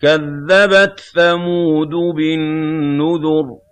كَذَّبَتْ ثَمُودُ بِالنُّذُرِ.